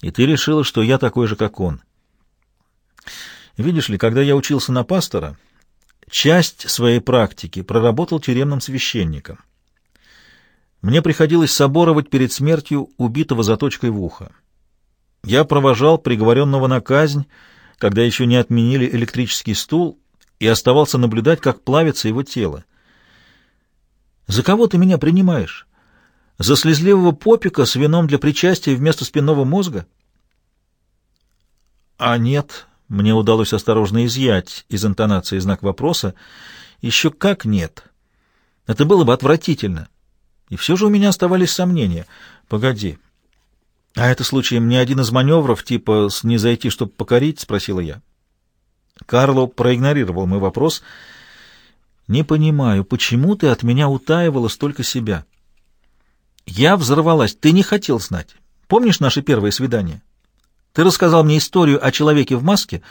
И ты решила, что я такой же, как он. Видишь ли, когда я учился на пастора, часть своей практики проработал тюремным священником. Мне приходилось соборовать перед смертью убитого заточкой в ухо. Я провожал приговоренного на казнь, когда еще не отменили электрический стул, и оставался наблюдать, как плавится его тело. «За кого ты меня принимаешь? За слезливого попика с вином для причастия вместо спинного мозга?» «А нет», — мне удалось осторожно изъять из интонации знак вопроса, «еще как нет. Это было бы отвратительно. И все же у меня оставались сомнения. Погоди». «А это случаем не один из маневров, типа «не зайти, чтобы покорить»?» — спросила я. Карло проигнорировал мой вопрос. «Не понимаю, почему ты от меня утаивала столько себя?» «Я взорвалась. Ты не хотел знать. Помнишь наше первое свидание? Ты рассказал мне историю о человеке в маске.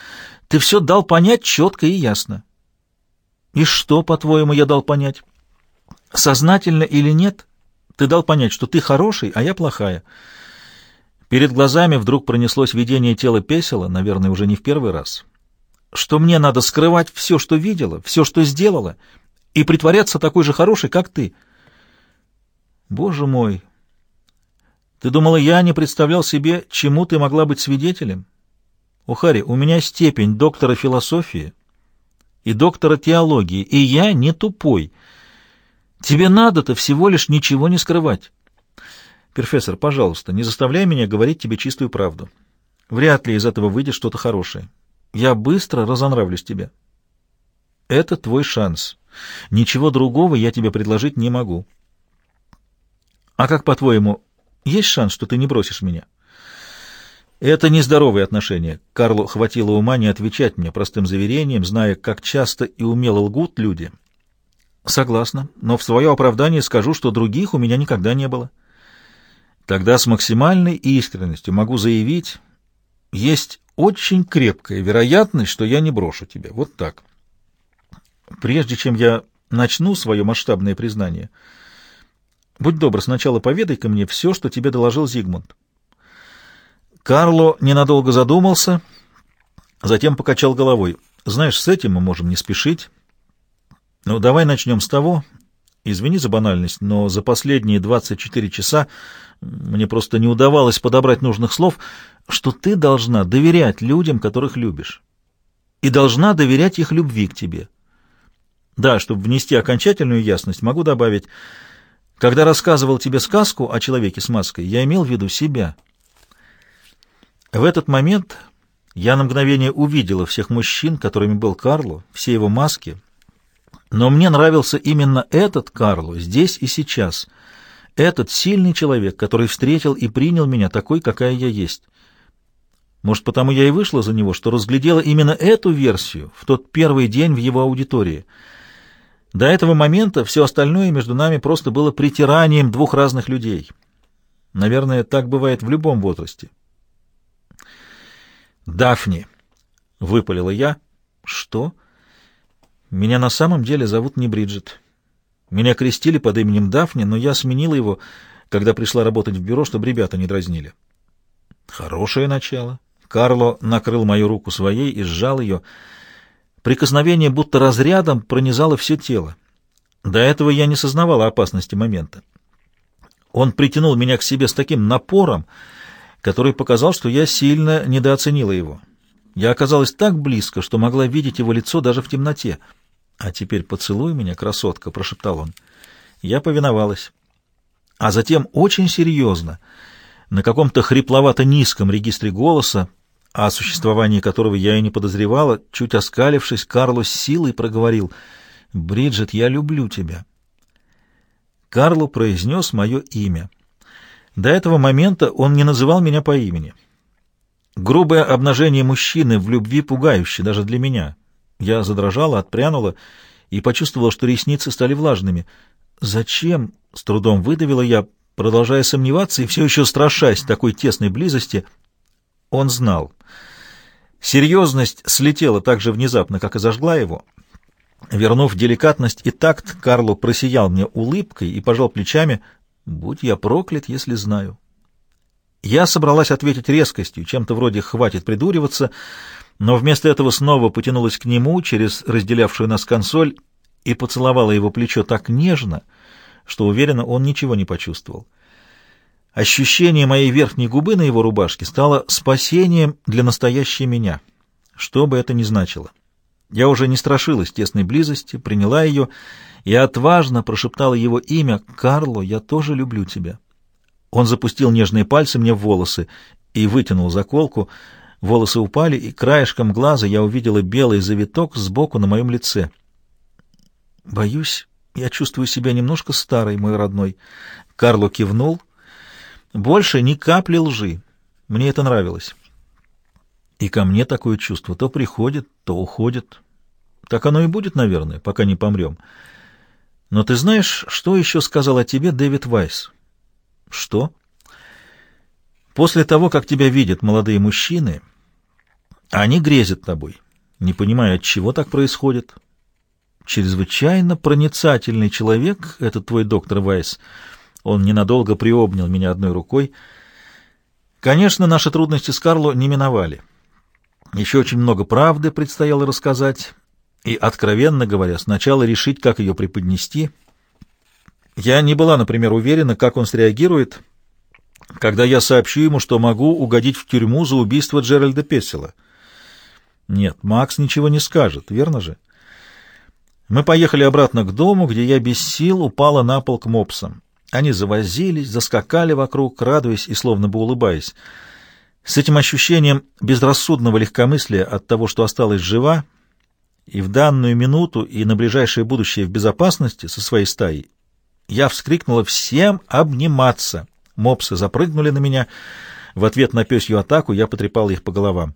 Ты все дал понять четко и ясно». «И что, по-твоему, я дал понять?» «Сознательно или нет, ты дал понять, что ты хороший, а я плохая». Перед глазами вдруг пронеслось видение тела Песела, наверное, уже не в первый раз. Что мне надо скрывать все, что видела, все, что сделала, и притворяться такой же хорошей, как ты. Боже мой! Ты думала, я не представлял себе, чему ты могла быть свидетелем? О, Харри, у меня степень доктора философии и доктора теологии, и я не тупой. Тебе надо-то всего лишь ничего не скрывать. «Профессор, пожалуйста, не заставляй меня говорить тебе чистую правду. Вряд ли из этого выйдет что-то хорошее. Я быстро разонравлюсь тебе». «Это твой шанс. Ничего другого я тебе предложить не могу». «А как, по-твоему, есть шанс, что ты не бросишь меня?» «Это нездоровые отношения. Карлу хватило ума не отвечать мне простым заверением, зная, как часто и умело лгут люди». «Согласна, но в свое оправдание скажу, что других у меня никогда не было». Тогда с максимальной искренностью могу заявить, есть очень крепкая вероятность, что я не брошу тебя. Вот так. Прежде чем я начну свое масштабное признание, будь добр, сначала поведай-ка мне все, что тебе доложил Зигмунд. Карло ненадолго задумался, затем покачал головой. Знаешь, с этим мы можем не спешить. Ну, давай начнем с того, извини за банальность, но за последние 24 часа мне просто не удавалось подобрать нужных слов, что ты должна доверять людям, которых любишь, и должна доверять их любви к тебе. Да, чтобы внести окончательную ясность, могу добавить, когда рассказывал тебе сказку о человеке с маской, я имел в виду себя. В этот момент я на мгновение увидела всех мужчин, которыми был Карло, все его маски, но мне нравился именно этот Карло здесь и сейчас — этот сильный человек, который встретил и принял меня такой, какая я есть. Может, потому я и вышла за него, что разглядела именно эту версию в тот первый день в его аудитории. До этого момента все остальное между нами просто было притиранием двух разных людей. Наверное, так бывает в любом возрасте. «Дафни!» — выпалила я. «Что?» «Меня на самом деле зовут не Бриджит». Меня крестили под именем Дафни, но я сменила его, когда пришла работать в бюро, чтобы ребята не дразнили. Хорошее начало. Карло накрыл мою руку своей и сжал ее. Прикосновение будто разрядом пронизало все тело. До этого я не сознавала опасности момента. Он притянул меня к себе с таким напором, который показал, что я сильно недооценила его. Я оказалась так близко, что могла видеть его лицо даже в темноте — «А теперь поцелуй меня, красотка», — прошептал он. Я повиновалась. А затем очень серьезно, на каком-то хрипловато-низком регистре голоса, о существовании которого я и не подозревала, чуть оскалившись, Карло с силой проговорил «Бриджит, я люблю тебя». Карло произнес мое имя. До этого момента он не называл меня по имени. Грубое обнажение мужчины в любви пугающе даже для меня. Я задрожала, отпрянула и почувствовала, что ресницы стали влажными. «Зачем?» — с трудом выдавила я, продолжая сомневаться и все еще страшась такой тесной близости. Он знал. Серьезность слетела так же внезапно, как и зажгла его. Вернув деликатность и такт, Карло просиял мне улыбкой и пожал плечами. «Будь я проклят, если знаю». Я собралась ответить резкостью, чем-то вроде «хватит придуриваться», но вместо этого снова потянулась к нему через разделявшую нас консоль и поцеловала его плечо так нежно, что, уверенно, он ничего не почувствовал. Ощущение моей верхней губы на его рубашке стало спасением для настоящей меня, что бы это ни значило. Я уже не страшилась тесной близости, приняла ее и отважно прошептала его имя «Карло, я тоже люблю тебя». Он запустил нежные пальцы мне в волосы и вытянул заколку. Волосы упали, и краешком глаза я увидела белый завиток сбоку на моем лице. «Боюсь, я чувствую себя немножко старой, мой родной». Карло кивнул. «Больше ни капли лжи. Мне это нравилось». И ко мне такое чувство то приходит, то уходит. Так оно и будет, наверное, пока не помрем. Но ты знаешь, что еще сказал о тебе Дэвид Вайс? Что? После того, как тебя видят молодые мужчины, они грезят тобой, не понимая, от чего так происходит. Чрезвычайно проницательный человек, этот твой доктор Вайс. Он ненадолго приобнял меня одной рукой. Конечно, наши трудности с Карло не миновали. Еще очень много правды предстояло рассказать, и, откровенно говоря, сначала решить, как ее преподнести. Я не была, например, уверена, как он среагирует, когда я сообщу ему, что могу угодить в тюрьму за убийство Джеральда Пессела. Нет, Макс ничего не скажет, верно же? Мы поехали обратно к дому, где я без сил упала на пол к мопсам. Они завозились, заскакали вокруг, радуясь и словно бы улыбаясь. С этим ощущением безрассудного легкомыслия от того, что осталась жива, и в данную минуту и на ближайшее будущее в безопасности со своей стаей, я вскрикнула «Всем обниматься!». Мопсы запрыгнули на меня. В ответ на пёсью атаку я потрепала их по головам.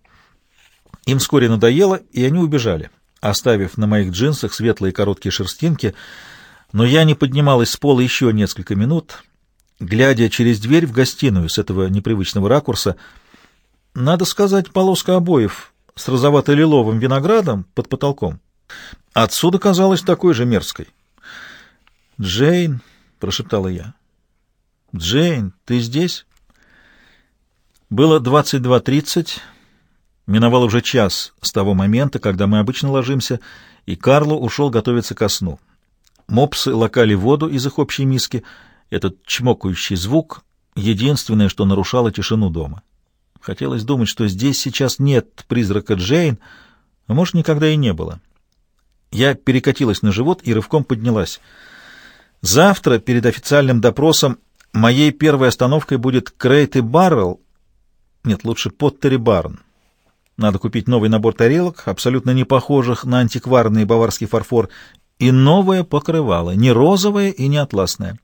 Им вскоре надоело, и они убежали, оставив на моих джинсах светлые короткие шерстинки, но я не поднималась с пола еще несколько минут, глядя через дверь в гостиную с этого непривычного ракурса — надо сказать, полоска обоев с розовато-лиловым виноградом под потолком отсюда казалась такой же мерзкой. «Джейн», — прошептала я, — «Джейн, ты здесь?» Было 22.30, миновал уже час с того момента, когда мы обычно ложимся, и Карло ушел готовиться ко сну. Мопсы лакали воду из их общей миски, этот чмокающий звук — единственное, что нарушало тишину дома. Хотелось думать, что здесь сейчас нет призрака Джейн, а может, никогда и не было. Я перекатилась на живот и рывком поднялась. Завтра, перед официальным допросом, моей первой остановкой будет Крейт и Баррелл. Нет, лучше Поттери Барн. Надо купить новый набор тарелок, абсолютно не похожих на антикварный баварский фарфор, и новое покрывало, не розовое и не атласное.